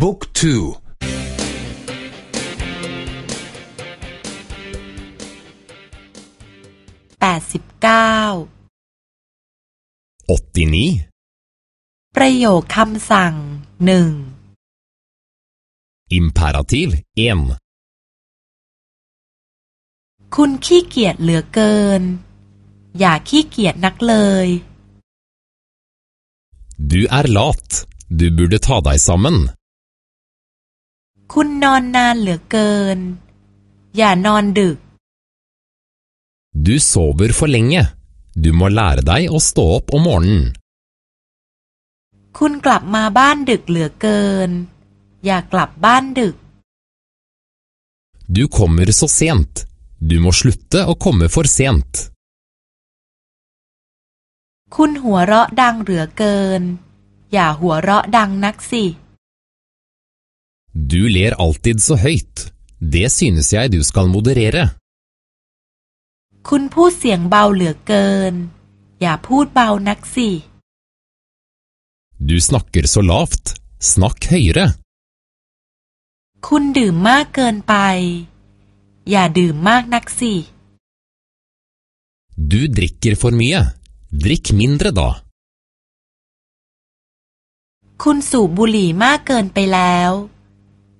บุ๊กทูแปดสิบเก้าประโยคคำสั่งหนึ่ง Imperativ 1คุณขี้เกียจเหลือเกิน อย่าขี้เกียจนักเลย Du er lat. Du burde ta deg sammen. คุณนอนนานเหลือเกิน อย่านอนดึก Du sover for lenge. Du må lære deg å stå opp om morgenen. คุณกลับมาบ้านดึกเหลือเกิน อย่ากลับบ้านดึก Du kommer så sent. Du må slutte å komme for sent. คุณหัวเราะดังเหลือเกิน อย่าหัวเราะดังนักสิ Du ler alltid så høyt. Det synes jeg du skal moderere. คุณพูดเสียงเบาเหลือเกิน อย่าพูดเบานักสิ Du snakker så lavt. Snakk høyere. คุณดื่มมากเกินไป อย่าดื่มมากนักสิ Du drikker for mye. Drikk mindre da. คุณสูบบุหรี่มากเกินไปแล้ว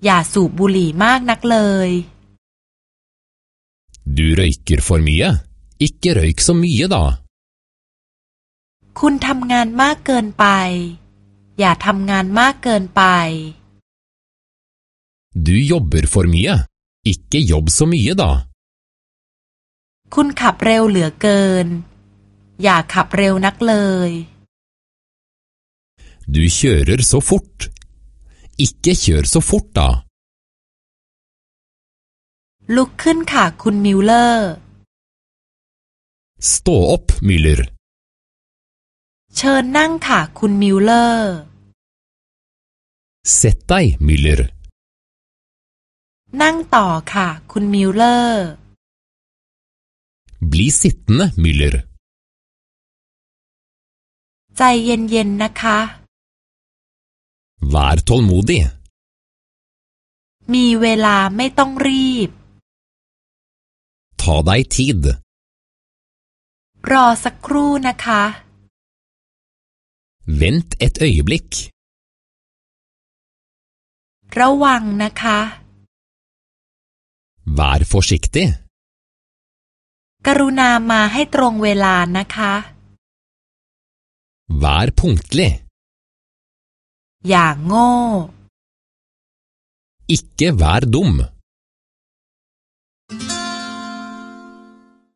อย่าสูบบุหรี่มากนักเลย Du røyker for mye. Ikke røyk så mye da. คุณทำงานมากเกินไป อย่าทำงานมากเกินไป Du jobber for mye. Ikke jobb så mye da. คุณขับเร็วเหลือเกิน อย่าขับเร็วนักเลย Du kjører så fort. Ikke kjør så fort da. ลุกขึ้นค่ะคุณมิลเลอร์ Stå opp, Müller. เชิญนั่งค่ะคุณมิลเลอร์ Sett deg, Müller. นั่งต่อค่ะคุณมิลเลอร์ Bli sittende, Müller. ใจเย็นๆนะคะ Vær tålmodig. มีเวลาไม่ต้องรีบ Ta deg tid. รอสักครู่นะคะ Vent et øyeblikk. ระวังนะคะ Vær forsiktig. กรุณามาให้ตรงเวลานะคะ Vær punktlig. อย่างโง่ Ikke vær dum.